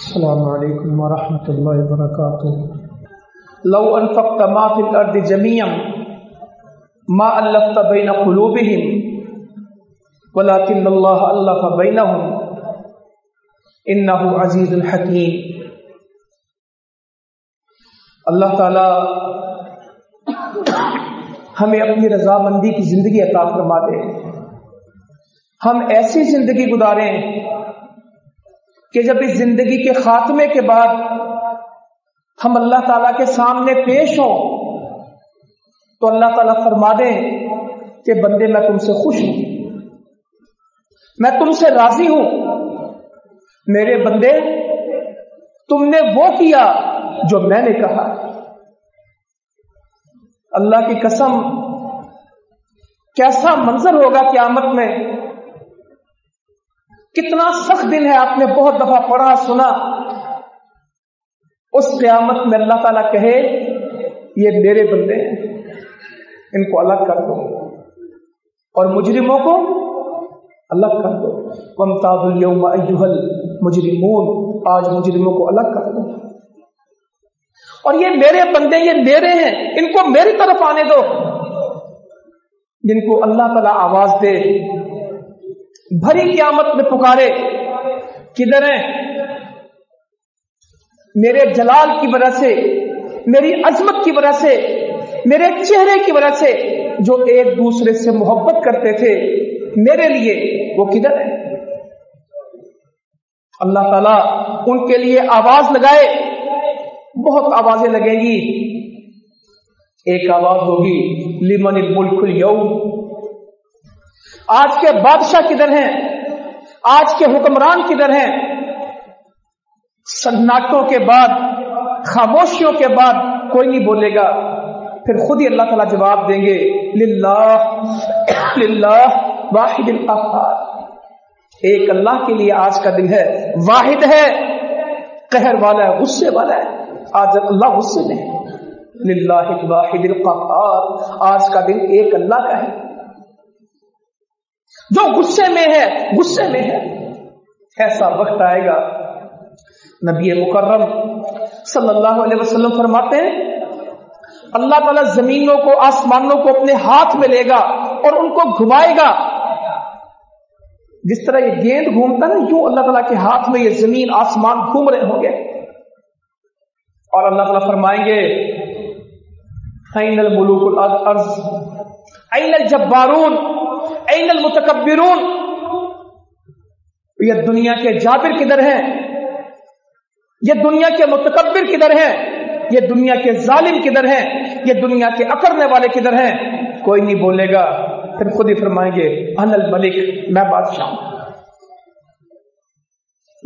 السلام علیکم ورحمۃ اللہ وبرکاتہ۔ لو انفقت ما في الارض جميعا ما الفت بين قلوبهم ولكن الله الف بينهم انه عزيز حكيم اللہ تعالی ہمیں اپنی رضامندی کی زندگی عطا فرما دے ہم ایسی زندگی گزاریں کہ جب اس زندگی کے خاتمے کے بعد ہم اللہ تعالی کے سامنے پیش ہوں، تو اللہ تعالیٰ فرما دیں کہ بندے میں تم سے خوش ہوں۔ میں تم سے راضی ہوں۔ میرے بندے، تم نے وہ کیا جو میں نے کہا۔ اللہ کی قسم، کیسا منظر ہوگا قیامت میں؟ کتنا سخت دن ہے آپ نے بہت دفعہ پڑھا سنا۔ اس قیامت میں اللہ تعالیٰ کہے، یہ میرے بندے ہیں، ان کو الگ کر دو۔ اور مجرموں کو الگ کر دو۔ ممتاز اليوم ایوہل مجرمون آج مجرموں کو الگ کر دو۔ اور یہ میرے بندے، یہ میرے ہیں، ان کو میری طرف آنے دو۔ جن کو اللہ تعالیٰ آواز دے۔ بھری قیامت میں پکارے۔ کدھر ہیں؟ میرے جلال کی وجہ سے، میری عظمت کی وجہ سے، میرے چہرے کی وجہ سے جو ایک دوسرے سے محبت کرتے تھے، میرے لیے وہ کدھر ہے اللہ تعالی ان کے لیے آواز لگائے۔ بہت آوازیں لگیں گی۔ ایک آواز ہوگی لیمن الملک اليوم؟ آج کے بادشاہ کدھر ہیں؟ آج کے حکمران کدھر ہیں؟ سناٹوں کے بعد، خاموشیوں کے بعد کوئی نہیں بولے گا۔ پھر خود ہی اللہ تعالیٰ جواب دیں گے، للہ للہ واحد ایک اللہ کے لیے آج کا دن ہے۔ واحد ہے، قہر والا ہے، غصے والا ہے۔ آج اللہ غصے میں للہ واحد القہار۔ آج کا دن ایک اللہ کا ہے۔ جو غصے میں ہے، غصے میں ہے۔ ایسا وقت آئے گا، نبی مکرم صلی اللہ علیہ وسلم فرماتے ہیں، اللہ تعالیٰ زمینوں کو، آسمانوں کو اپنے ہاتھ میں لے گا اور ان کو گھمائے گا۔ جس طرح یہ گیند گھومتا نا یوں اللہ تعالیٰ کے ہاتھ میں یہ زمین، آسمان گھوم رہے ہوں گے۔ اور اللہ تعالیٰ فرمائیں گے الملوک الارض این الجبارون این المتکبرون؟ یہ دنیا کے جابر کدھر ہیں؟ یہ دنیا کے متکبر کدھر ہیں؟ یہ دنیا کے ظالم کدھر ہیں؟ یہ دنیا کے اکڑنے والے کدھر ہیں؟ کوئی نہیں بولے گا، پھر خود ہی فرمائیں گے ان الملک، میں بادشاہ ہوں۔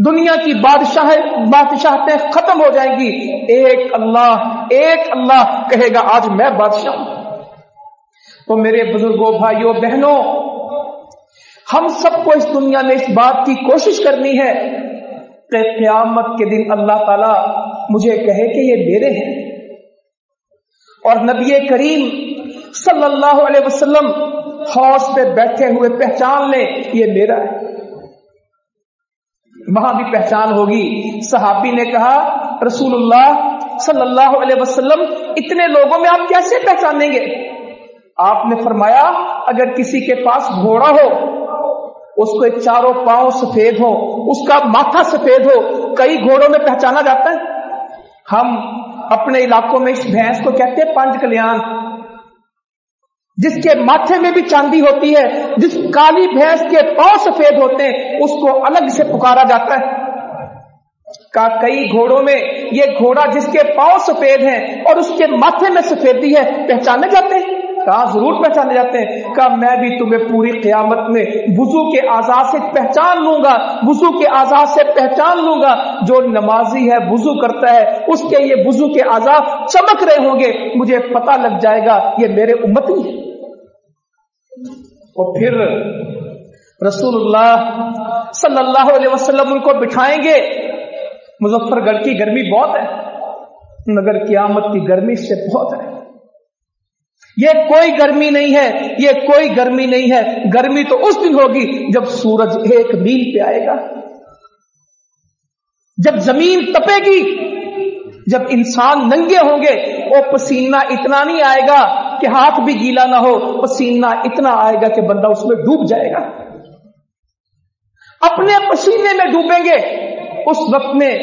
دنیا کی بادشاہ بادشاہتیں ختم ہو جائیں گی۔ ایک اللہ ایک اللہ کہے گا، آج میں بادشاہ ہوں۔ تو میرے بزرگوں، بھائیوں، بہنوں ہم سب کو اس دنیا میں اس بات کی کوشش کرنی ہے کہ قیامت کے دن اللہ تعالی مجھے کہے کہ یہ میرے ہیں۔ اور نبی کریم صلی اللہ علیہ وسلم حوص پہ بیٹھے ہوئے پہچان لیں یہ میرا ہے۔ وہاں بھی پہچان ہوگی۔ صحابی نے کہا، رسول اللہ صلی اللہ علیہ وسلم، اتنے لوگوں میں آپ کیسے پہچانیں گے؟ آپ نے فرمایا، اگر کسی کے پاس گھوڑا ہو اس کو چاروں پاؤں سفید ہو اس کا ماتھا سفید ہو، کئی گھوڑوں میں پہچانا جاتا ہے۔ ہم اپنے علاقوں میں اس بھینس کو کہتے ہیں پانچ کلیان۔ جس کے ماتھے میں بھی چاندی ہوتی ہے، جس کالی بھینس کے پاؤں سفید ہوتے ہیں، اس کو الگ سے پکارا جاتا ہے۔ کا کئی گھوڑوں میں یہ گھوڑا جس کے پاؤں سفید ہیں اور اس کے ماتھے میں سفیدی ہے، پہچانے جاتے ہیں۔ کہا ضرور پہچانے جاتے ہیں۔ کہا، میں بھی تمہیں پوری قیامت میں وضو کے آزاد سے پہچان لوں گا۔ وضو کے آزاد سے پہچان لوں گا۔ جو نمازی ہے، وضو کرتا ہے۔ اس کے یہ وضو کے آزاد چمک رہے ہوں گے۔ مجھے پتا لگ جائے گا، یہ میرے امتی ہے اور پھر رسول اللہ صلی اللہ علیہ وسلم ان کو بٹھائیں گے۔ مظفر گڑھ کی گرمی بہت ہے۔ مگر قیامت کی گرمی سے بہت ہے۔ یہ کوئی گرمی نہیں ہے، یہ کوئی گرمی نہیں ہے۔ گرمی تو اس دن ہوگی جب سورج ایک میل پہ آئے گا۔ جب زمین تپے گی، جب انسان ننگے ہوں گے، وہ پسینہ اتنا نہیں آئے گا کہ ہاتھ بھی گیلا نہ ہو، پسینہ اتنا آئے گا کہ بندہ اس میں ڈوب جائے گا۔ اپنے پسینے میں ڈوبیں گے۔ اس وقت میں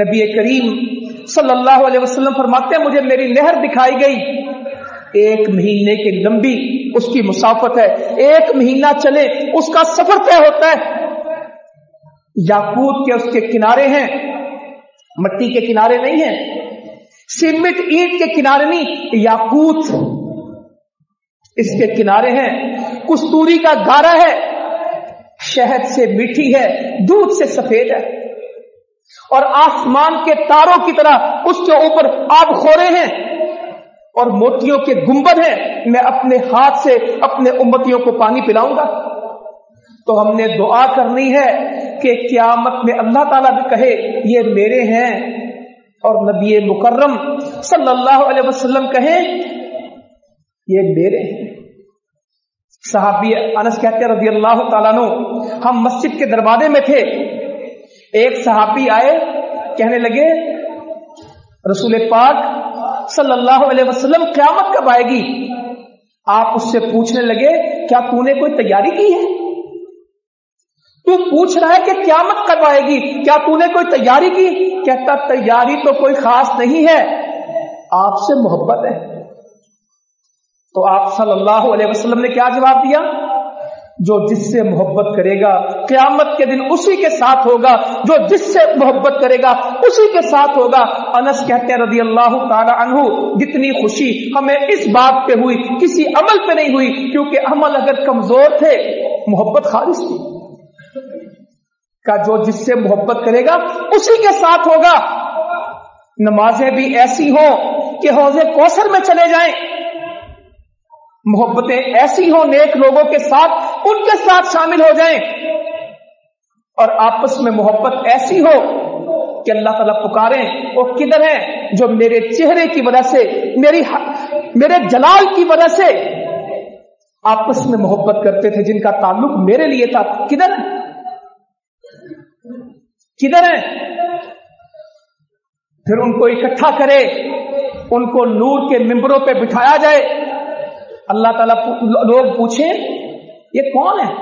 نبی کریم صلی اللہ علیہ وسلم فرماتے ہیں، مجھے میری نہر دکھائی گئی۔ ایک مہینے کی لمبی اس کی مسافت ہے، ایک مہینہ چلے، اس کا سفر طے ہوتا ہے۔ یاقوت کے اس کے کنارے ہیں، مٹی کے کنارے نہیں ہیں۔ سیمنٹ اینٹ کے کنارے نہیں، یاقوت اس کے کنارے ہیں۔ کستوری کا گارا ہے، شہد سے میٹھی ہے، دودھ سے سفید ہے۔ اور آسمان کے تاروں کی طرح اس کے اوپر آب خورے ہیں۔ اور موتیوں کے گنبد ہیں، میں اپنے ہاتھ سے اپنے امتیوں کو پانی پلاؤں گا۔ تو ہم نے دعا کرنی ہے کہ قیامت میں اللہ تعالیٰ بھی کہے، یہ میرے ہیں۔ اور نبی مکرم صلی اللہ علیہ وسلم کہیں یہ میرے ہیں۔ صحابی انس کہتے رضی اللہ تعالیٰ نو ہم مسجد کے دروازے میں تھے۔ ایک صحابی آئے، کہنے لگے، رسول پاک صلی اللہ علیہ وسلم قیامت کب آئے گی؟ آپ اس سے پوچھنے لگے، کیا تو نے کوئی تیاری کی ہے؟ تو پوچھ رہا ہے کہ قیامت کب آئے گی؟ کیا تو نے کوئی تیاری کی؟ کہتا، تیاری تو کوئی خاص نہیں ہے، آپ سے محبت ہے۔ تو آپ صلی اللہ علیہ وسلم نے کیا جواب دیا؟ جو جس سے محبت کرے گا، قیامت کے دن اسی کے ساتھ ہوگا، جو جس سے محبت کرے گا، اسی کے ساتھ ہوگا۔ انس کہتے ہیں رضی اللہ تعالی عنہ جتنی خوشی ہمیں اس بات پہ ہوئی، کسی عمل پہ نہیں ہوئی، کیونکہ عمل اگر کمزور تھے، محبت خالص تھی۔ کا جو جس سے محبت کرے گا، اسی کے ساتھ ہوگا۔ نمازیں بھی ایسی ہوں کہ حوض کوثر میں چلے جائیں۔ محبتیں ایسی ہوں نیک لوگوں کے ساتھ ان کے ساتھ شامل ہو جائیں۔ اور آپس میں محبت ایسی ہو کہ اللہ تعالیٰ پکارے وہ کدھر ہیں جو میرے چہرے کی وجہ سے، میری میرے جلال کی وجہ سے آپس میں محبت کرتے تھے، جن کا تعلق میرے لیے تھا۔ کدھر کدھر ہیں؟ پھر ان کو اکٹھا کرے، ان کو نور کے ممبروں پہ بٹھایا جائے۔ اللہ تعالیٰ لوگ پوچھیں، یہ کون ہے؟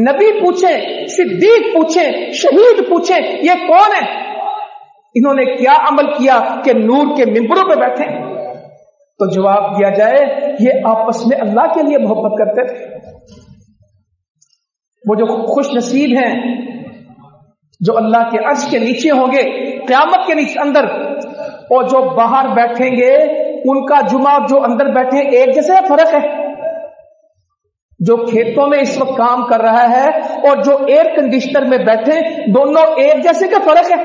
نبی پوچھیں، صدیق پوچھیں، شہید پوچھیں، یہ کون ہے؟ انہوں نے کیا عمل کیا کہ نور کے ممبروں پہ بیٹھے؟ تو جواب دیا جائے، یہ آپس میں اللہ کے لیے محبت کرتے تھے۔ وہ جو خوش نصیب ہیں، جو اللہ کے عرش کے نیچے ہوں گے، قیامت کے نیچے اندر، اور جو باہر بیٹھیں گے ان کا جمعہ جو اندر بیٹھے ایک جیسے فرق ہے؟ جو کھیتوں میں اس وقت کام کر رہا ہے اور جو ایئر کنڈیشنر میں بیٹھے دونوں ایک جیسے کا فرق ہے؟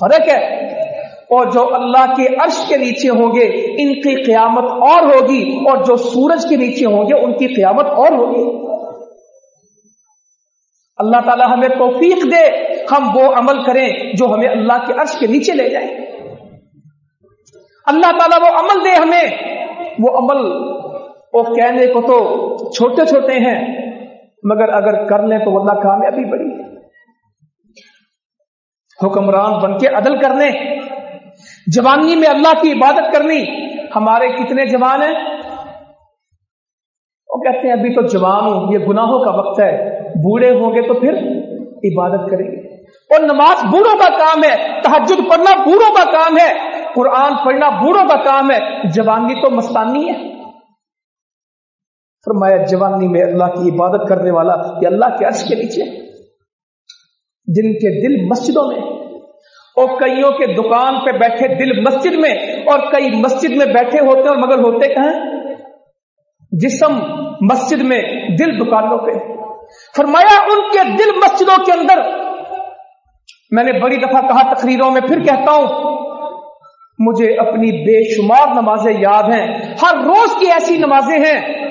فرق ہے۔ اور جو اللہ کے عرش کے نیچے ہوں گے، ان کی قیامت اور ہوگی، اور جو سورج کے نیچے ہوں گے، ان کی قیامت اور ہوگی۔ اللہ تعالی ہمیں توفیق دے، ہم وہ عمل کریں جو ہمیں اللہ کے عرش کے نیچے لے جائے۔ اللہ تعالیٰ وہ عمل دے ہمیں۔ وہ عمل وہ کہنے کو تو چھوٹے چھوٹے ہیں، مگر اگر کر لیں تو اللہ کامیابی بڑی ہے۔ حکمران بن کے عدل کرنے جوانی میں اللہ کی عبادت کرنی، ہمارے کتنے جوان ہیں؟ وہ کہتے ہیں، ابھی تو جوان ہوں، یہ گناہوں کا وقت ہے۔ بوڑھے ہوں گے تو پھر عبادت کریں گے۔ اور نماز بوڑھوں کا کام ہے تحجد پڑھنا بوڑھوں کا کام ہے۔ قرآن پڑھنا بوڑھوں کا کام ہے، جوانی تو مستانی ہے۔ فرمایا، جوانی میں اللہ کی عبادت کرنے والا، یہ اللہ کے عرش کے نیچے۔ جن کے دل مسجدوں میں، اور کئیوں کے دکان پہ بیٹھے دل مسجد میں، اور کئی مسجد میں بیٹھے ہوتے اور مگر ہوتے کہاں؟ جسم مسجد میں، دل دکانوں پہ۔ فرمایا، ان کے دل مسجدوں کے اندر۔ میں نے بڑی دفعہ کہا تقریروں میں، پھر کہتا ہوں مجھے اپنی بے شمار نمازیں یاد ہیں۔ ہر روز کی ایسی نمازیں ہیں۔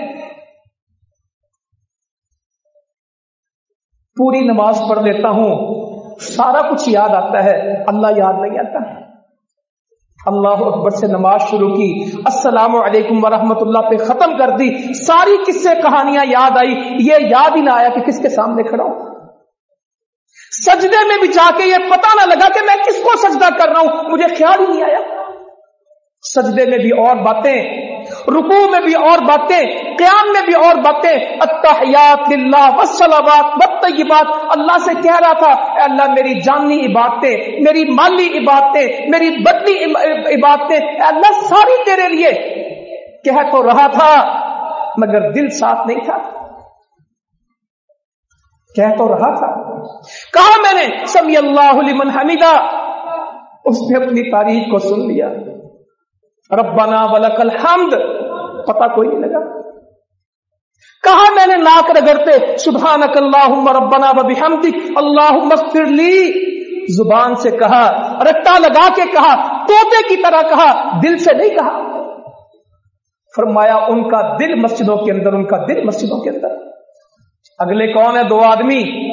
پوری نماز پڑھ لیتا ہوں۔ سارا کچھ یاد آتا ہے۔ اللہ یاد نہیں آتا۔ اللہ اکبر سے نماز شروع کی۔ السلام علیکم ورحمۃ اللہ پہ ختم کر دی۔ ساری کس سے کہانیاں یاد آئی۔ یہ یاد ہی نہ آیا کہ کس کے سامنے کھڑا ہوں۔ سجدے میں بھی جا کے یہ پتا نہ لگا کہ میں کس کو سجدہ کر رہا ہوں۔ مجھے خیال ہی نہیں آیا۔ سجدے میں بھی اور باتیں، رکوع میں بھی اور باتیں، قیام میں بھی اور باتیں۔ اتحیات للہ والصلوات والطیبات۔ اللہ سے کہہ رہا تھا، اے اللہ میری جانی عبادتیں، میری مالی عبادتیں، میری بدنی عبادتیں، اے اللہ ساری تیرے لیے۔ کہہ تو رہا تھا، مگر دل ساتھ نہیں تھا۔ کہہ تو رہا تھا۔ کہا میں نے سمی اللہ لمن حمیدہ۔ اس نے اپنی تاریخ کو سن لیا۔ ربنا ولک الحمد. پتا کوئی نہیں لگا. کہا میں نے ناک رگڑتے، سبحانک اللہم ربنا و بحمدک اللہم اغفر لی. زبان سے کہا، رٹا لگا کے کہا، توتے کی طرح کہا، دل سے نہیں کہا. فرمایا، ان کا دل مسجدوں کے اندر، ان کا دل مسجدوں کے اندر. اگلے کون ہے؟ دو آدمی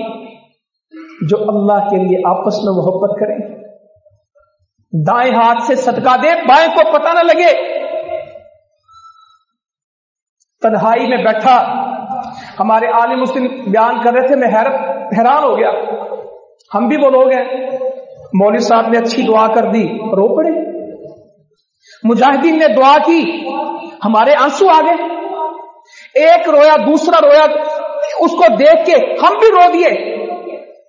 جو اللہ کے لیے آپس میں محبت کریں. دائیں ہاتھ سے صدقہ دے بائیں کو پتہ نہ لگے۔ تنہائی میں بیٹھا۔ ہمارے عالم مسلم بیان کر رہے تھے، میں حیرت حیران ہو گیا۔ ہم بھی وہ لوگ ہیں۔ مولوی صاحب نے اچھی دعا کر دی۔ رو پڑے۔ مجاہدین نے دعا کی۔ ہمارے آنسو آ گئے۔ ایک رویا، دوسرا رویا، اس کو دیکھ کے ہم بھی رو دیے۔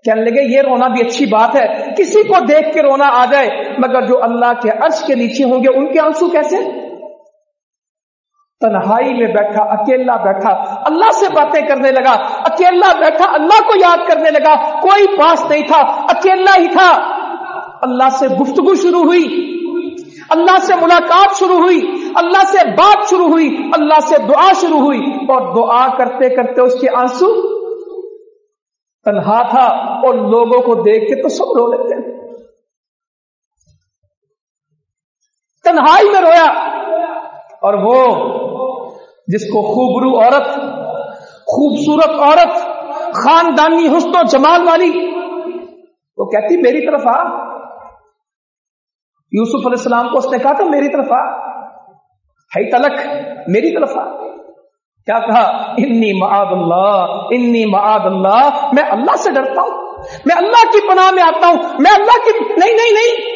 کہنے لگے، یہ رونا بھی اچھی بات ہے، کسی کو دیکھ کے رونا آ جائے، مگر جو اللہ کے عرش کے نیچے ہوں گے، ان کے آنسو کیسے؟ تنہائی میں بیٹھا، اکیلا بیٹھا، اللہ سے باتیں کرنے لگا، اکیلا بیٹھا، اللہ کو یاد کرنے لگا، کوئی پاس نہیں تھا، اکیلا ہی تھا۔ اللہ سے گفتگو شروع ہوئی، اللہ سے ملاقات شروع ہوئی، اللہ سے بات شروع ہوئی، اللہ سے دعا شروع ہوئی، اور دعا کرتے کرتے اس کے آنسو تنہا تھا اور لوگوں کو دیکھ کے تو سب رو لیتے ہیں۔ تنہائی میں رویا اور وہ جس کو خوبرو عورت، خوبصورت عورت، خاندانی حسن و جمال والی، وہ کہتی میری طرف آ۔ یوسف علیہ السلام کو اس نے کہا تھا میری طرف آ۔ ہے تلک، میری طرف آ۔ کیا کہا؟ انی معاد اللہ انی معاد اللہ. میں اللہ سے ڈرتا ہوں، میں اللہ کی پناہ میں آتا ہوں، میں اللہ کی نہیں نہیں نہیں۔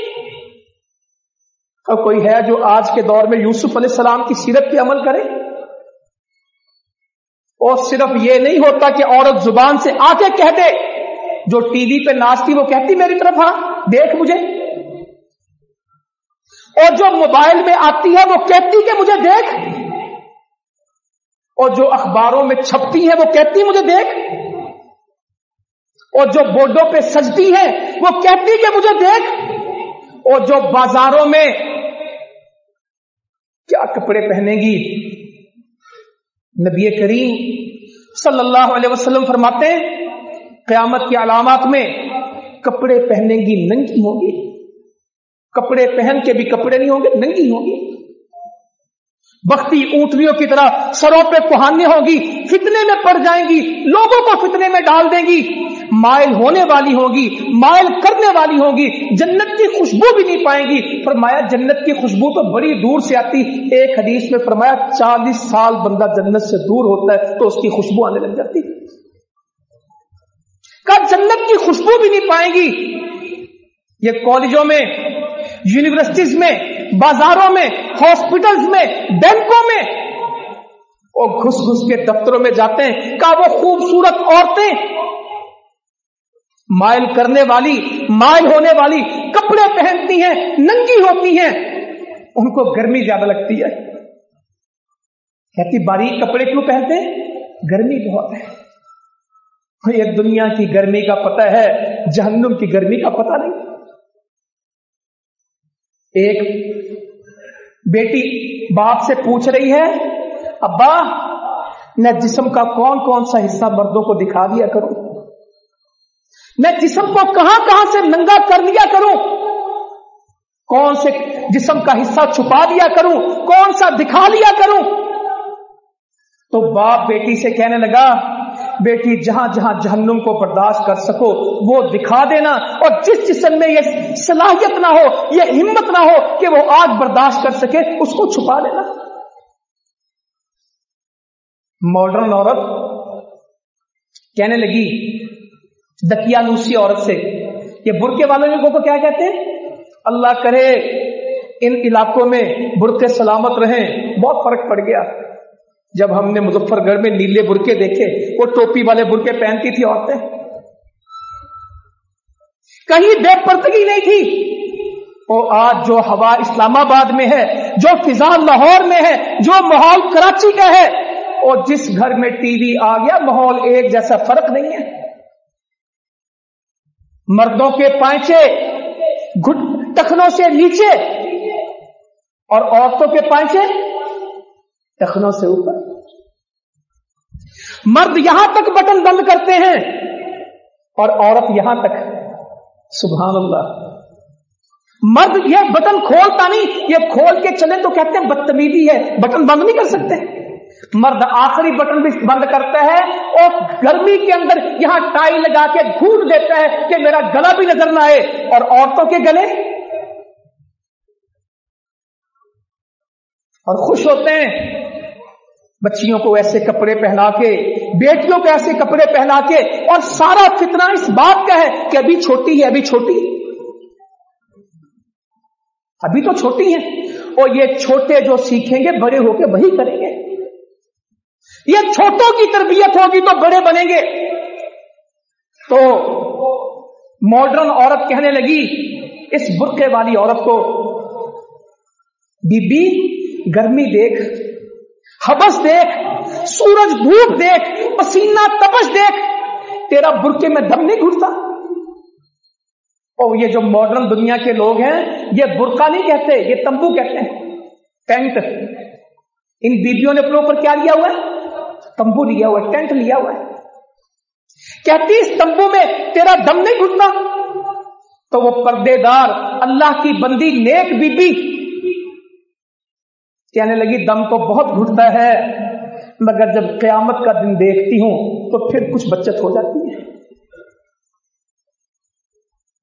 اور کوئی ہے جو آج کے دور میں یوسف علیہ السلام کی سیرت پہ عمل کرے؟ اور صرف یہ نہیں ہوتا کہ عورت زبان سے آ کے کہہ دے، جو ٹی وی پہ ناچتی وہ کہتی میری طرف ہاں دیکھ مجھے اور جو موبائل میں آتی ہے وہ کہتی کہ مجھے دیکھ۔ اور جو اخباروں میں چھپتی ہیں وہ کہتی مجھے دیکھ۔ اور جو بورڈوں پہ سجتی ہے وہ کہتی کہ مجھے دیکھ۔ اور جو بازاروں میں کیا کپڑے پہنے گی۔ نبی کریم صلی اللہ علیہ وسلم فرماتے ہیں، قیامت کی علامات میں کپڑے پہنے گی، ننگی ہوں گی۔ کپڑے پہن کے بھی کپڑے نہیں ہوں گے، ننگی ہوں گی۔ بختی اونٹنیوں کی طرح سروں پہ کوہانی ہوگی، فتنے میں پڑ جائیں گی، لوگوں کو فتنے میں ڈال دیں گی۔ مائل ہونے والی ہوگی، مائل کرنے والی ہوگی، جنت کی خوشبو بھی نہیں پائیں گی۔ فرمایا، جنت کی خوشبو تو بڑی دور سے آتی۔ ایک حدیث میں فرمایا، چالیس سال بندہ جنت سے دور ہوتا ہے تو اس کی خوشبو آنے لگ جاتی۔ کب جنت کی خوشبو بھی نہیں پائیں گی۔ یہ کالجوں میں یونیورسٹیز میں، بازاروں میں، ہاسپٹلز میں، بینکوں میں۔ وہ گھس گھس کے دفتروں میں جاتے ہیں کا وہ خوبصورت عورتیں؟ مائل کرنے والی، مائل ہونے والی کپڑے پہنتی ہیں، ننگی ہوتی ہیں۔ ان کو گرمی زیادہ لگتی ہے۔ کہتی، باریک کپڑے کیوں پہنتے گرمی بہت ہے۔ یہ دنیا کی گرمی کا پتہ ہے، جہنم کی گرمی کا پتہ نہیں۔ ایک بیٹی باپ سے پوچھ رہی ہے، ابا، میں جسم کا کون کون سا حصہ مردوں کو دکھا دیا کروں؟ میں جسم کو کہاں کہاں سے ننگا کر لیا کروں؟ کون سے جسم کا حصہ چھپا دیا کروں؟ کون سا دکھا لیا کروں؟ تو باپ بیٹی سے کہنے لگا بیٹی، جہاں جہاں جہنم کو برداشت کر سکو، وہ دکھا دینا۔ اور جس جسم میں یہ صلاحیت نہ ہو، یہ ہمت نہ ہو کہ وہ آگ برداشت کر سکے، اس کو چھپا لینا۔ ماڈرن عورت کہنے لگی دکیانوسی عورت سے، یہ برقے والے کو کیا کہتے ہیں؟ اللہ کرے، ان علاقوں میں برقے سلامت رہیں۔ بہت فرق پڑ گیا۔ جب ہم نے مظفر گڑھ میں نیلے برقے دیکھے، وہ ٹوپی والے برقے پہنتی تھی عورتیں۔ کہیں بے پرتگی نہیں تھی۔ وہ آج جو ہوا اسلام آباد میں ہے، جو فضا لاہور میں ہے، جو ماحول کراچی کا ہے اور جس گھر میں ٹی وی آ گیا، ماحول ایک جیسا فرق نہیں ہے۔ مردوں کے پائچے ٹخنوں سے نیچے اور عورتوں کے پائچے ٹخنوں سے اوپر۔ مرد یہاں تک بٹن بند کرتے ہیں اور عورت یہاں تک۔ سبحان اللہ۔ مرد یہ بٹن کھولتا نہیں، یہ کھول کے چلے تو کہتے ہیں بدتمیزی ہے، بٹن بند نہیں کر سکتے۔ مرد آخری بٹن بھی بند کرتا ہے اور گرمی کے اندر یہاں ٹائی لگا کے گھوٹ دیتا ہے کہ میرا گلا بھی نظر نہ آئے۔ اور عورتوں کے گلے؟ اور خوش ہوتے ہیں۔ بچیوں کو ایسے کپڑے پہنا کے، بیٹیوں کو ایسے کپڑے پہنا کے، اور سارا فتنہ اس بات کا ہے کہ ابھی چھوٹی ہے، ابھی چھوٹی۔ ابھی تو چھوٹی ہے اور یہ چھوٹے جو سیکھیں گے، بڑے ہو کے وہی کریں گے۔ یہ چھوٹوں کی تربیت ہوگی تو بڑے بنیں گے۔ تو ماڈرن عورت کہنے لگی، اس برقے والی عورت کو، بی بی، گرمی دیکھ۔ حبس دیکھ، سورج دھوپ دیکھ، پسینہ تپش دیکھ، تیرا برقے میں دم نہیں گھٹتا؟ اور یہ جو ماڈرن دنیا کے لوگ ہیں، یہ برقع نہیں کہتے، یہ تمبو کہتے ہیں۔ ٹینٹ۔ ان بیبیوں نے اپنے اوپر کیا لیا ہوا ہے؟ تمبو لیا ہوا ہے، ٹینٹ لیا ہوا ہے۔ کہتی اس تمبو میں تیرا دم نہیں گھٹنا تو وہ پردے دار، اللہ کی بندی نیک بی بی کہنے لگی، دم تو بہت گھٹتا ہے، مگر جب قیامت کا دن دیکھتی ہوں تو پھر کچھ بچت ہو جاتی ہے۔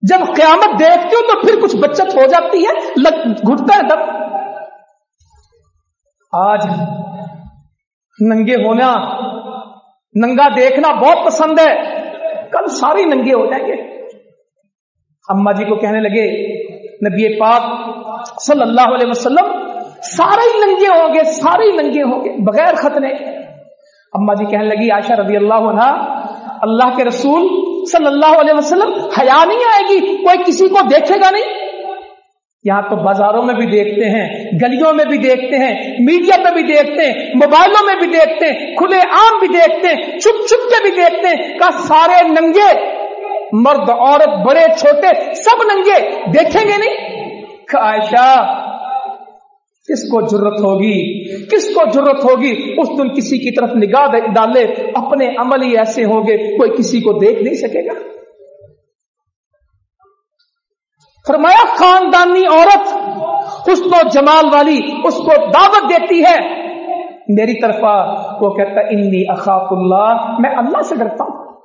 جب قیامت دیکھتی ہوں تو پھر کچھ بچت ہو جاتی ہے گھٹتا ہے دم۔ آج ننگے ہونا، ننگا دیکھنا بہت پسند ہے۔ کل ساری ننگے ہو جائیں گے۔ اما جی کو کہنے لگے، نبی پاک صلی اللہ علیہ وسلم سارے ہی ننگے ہوں گے، سارے ہی ننگے ہوں گے، بغیر ختنے اما جی کہنے لگی، عائشہ رضی اللہ عنہ، اللہ کے رسول صلی اللہ علیہ وسلم، حیا نہیں آئے گی، کوئی کسی کو دیکھے گا نہیں۔ یہاں تو بازاروں میں بھی دیکھتے ہیں، گلیوں میں بھی دیکھتے ہیں، میڈیا پہ بھی دیکھتے ہیں، موبائلوں میں بھی دیکھتے ہیں، کھلے عام بھی دیکھتے ہیں، چھپ چھپ کے بھی دیکھتے ہیں کہ سارے ننگے، مرد، عورت، بڑے، چھوٹے، سب ننگے، دیکھیں گے نہیں؟ عائشہ کس کو ضرورت ہوگی؟ کس کو ضرورت ہوگی؟ اس دن کسی کی طرف نگاہ ڈالے، اپنے عمل ہی ایسے ہوں گے، کوئی کسی کو دیکھ نہیں سکے گا۔ فرمایا، خاندانی عورت حسن و جمال والی اس کو دعوت دیتی ہے۔ میری طرف وہ کہتا، انی اخاف اللہ، میں اللہ سے ڈرتا ہوں۔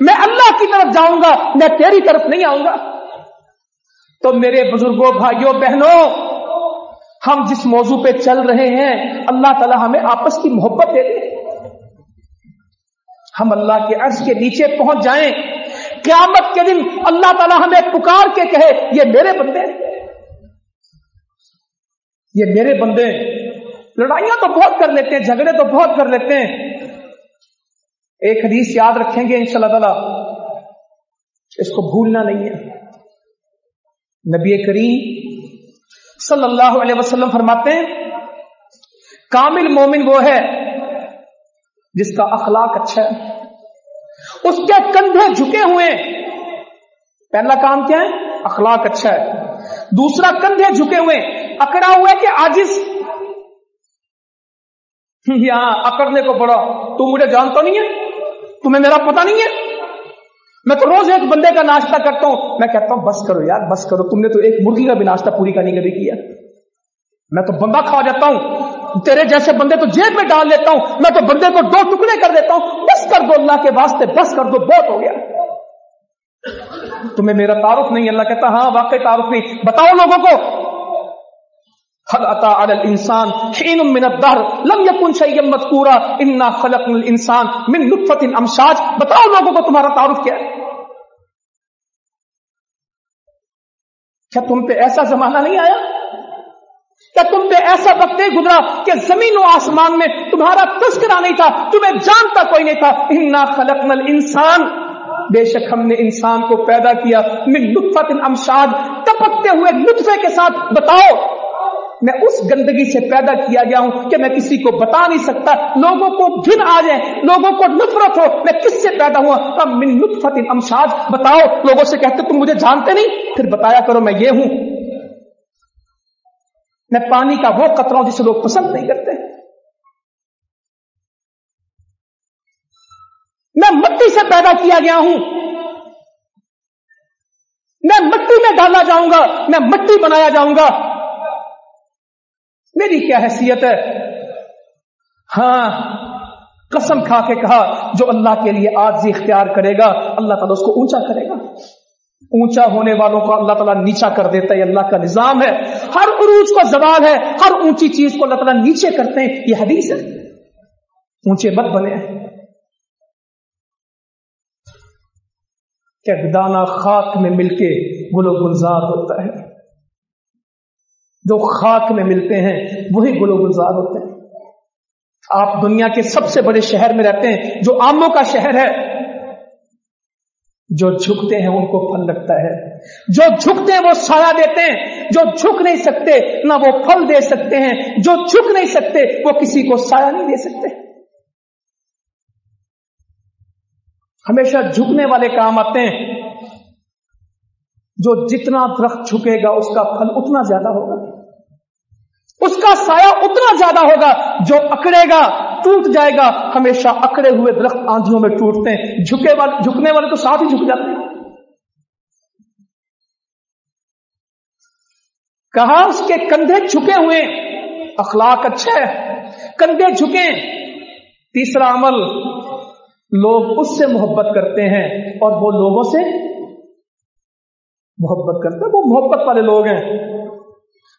میں اللہ کی طرف جاؤں گا، میں تیری طرف نہیں آؤں گا۔ تو میرے بزرگوں، بھائیوں، بہنوں ہم جس موضوع پہ چل رہے ہیں، اللہ تعالی ہمیں آپس کی محبت دے دے۔ ہم اللہ کے عرض کے نیچے پہنچ جائیں۔ قیامت کے دن اللہ تعالی ہمیں پکار کے کہے، یہ میرے بندے یہ میرے بندے لڑائیاں تو بہت کر لیتے ہیں، جھگڑے تو بہت کر لیتے ہیں۔ ایک حدیث یاد رکھیں گے ان شاء اللہ تعالی۔ اس کو بھولنا نہیں ہے۔ نبی کریم صلی اللہ علیہ وسلم فرماتے ہیں، کامل مومن وہ ہے جس کا اخلاق اچھا ہے۔ اس کے کندھے جھکے ہوئے پہلا کام کیا ہے؟ اخلاق اچھا ہے۔ دوسرا کندھے جھکے ہوئے اکڑا ہوا ہے کہ آجز یہاں اکڑنے کو پڑا۔ تو مجھے جانتا نہیں ہے؟ تمہیں میرا پتہ نہیں ہے؟ میں تو روز ایک بندے کا ناشتہ کرتا ہوں۔ میں کہتا ہوں، بس کرو یار، بس کرو۔ تم نے تو ایک مرغی کا بھی ناشتہ پوری کا نہیں کبھی کیا۔ میں تو بندہ کھا جاتا ہوں۔ تیرے جیسے بندے تو جیب میں ڈال لیتا ہوں۔ میں تو بندے کو دو ٹکڑے کر دیتا ہوں۔ بس کر دو اللہ کے واسطے، بس کر دو، بہت ہو گیا۔ تمہیں میرا تعارف نہیں، اللہ کہتا ہاں واقعی تعارف نہیں۔ بتاؤ لوگوں کو حل عطا علی الانسان حین من الدہر، لم یکن شیئا مذکورا، انا خلقنا الانسان من نطفت امشاج۔ بتاؤ لوگوں کو تمہارا تعارف کیا ہے۔ کیا تم پہ ایسا زمانہ نہیں آیا؟ کیا تم پہ ایسا وقت نہیں گزرا کہ زمین و آسمان میں تمہارا تذکرہ نہیں تھا، تمہیں جانتا کوئی نہیں تھا؟ انا خلقنا الانسان۔ بے شک ہم نے انسان کو پیدا کیا من لطفت امشاد ٹپکتے ہوئے لطفے کے ساتھ۔ بتاؤ۔ میں اس گندگی سے پیدا کیا گیا ہوں کہ میں کسی کو بتا نہیں سکتا، لوگوں کو گھن آ جائے لوگوں کو نفرت ہو، میں کس سے پیدا ہوا؟ اب من لطفت امشاد بتاؤ، لوگوں سے کہتے تم مجھے جانتے نہیں؟ پھر بتایا کرو میں یہ ہوں، میں پانی کا وہ قطرہ ہوں جسے لوگ پسند نہیں کرتے۔ میں مٹی سے پیدا کیا گیا ہوں۔ میں مٹی میں ڈالا جاؤں گا، میں مٹی بنایا جاؤں گا۔ میری کیا حیثیت ہے؟ ہاں قسم کھا کے کہا، جو اللہ کے لیے آجزی اختیار کرے گا، اللہ تعالیٰ اس کو اونچا کرے گا۔ اونچا ہونے والوں کو اللہ تعالیٰ نیچا کر دیتا ہے اللہ کا نظام ہے۔ ہر عروج کو زوال ہے، ہر اونچی چیز کو اللہ تعالیٰ نیچے کرتے ہیں، یہ حدیث ہے۔ اونچے مت بنے۔ کہ دانا خاک میں مل کے گل و گلزار ہوتا ہے۔ جو خاک میں ملتے ہیں، وہی گل و گلزار ہوتے ہیں۔ آپ دنیا کے سب سے بڑے شہر میں رہتے ہیں، جو آموں کا شہر ہے، جو جھکتے ہیں، ان کو پھل لگتا ہے۔ جو جھکتے ہیں، وہ سایہ دیتے ہیں۔ جو جھک نہیں سکتے، نہ وہ پھل دے سکتے ہیں۔ جو جھک نہیں سکتے، وہ کسی کو سایہ نہیں دے سکتے۔ ہمیشہ جھکنے والے کام آتے ہیں۔ جو جتنا درخت جھکے گا، اس کا پھل اتنا زیادہ ہوگا۔ اس کا سایہ اتنا زیادہ ہوگا، جو اکڑے گا، ٹوٹ جائے گا۔ ہمیشہ اکڑے ہوئے درخت آندھیوں میں ٹوٹتے ہیں۔ جھکے والے جھکنے والے تو ساتھ ہی جھک جاتے ہیں۔ کہا، اس کے کندھے جھکے ہوئے۔ اخلاق اچھا ہے۔ کندھے جھکے۔ تیسرا عمل، لوگ اس سے محبت کرتے ہیں اور وہ لوگوں سے محبت کرتے ہیں، وہ محبت والے لوگ ہیں۔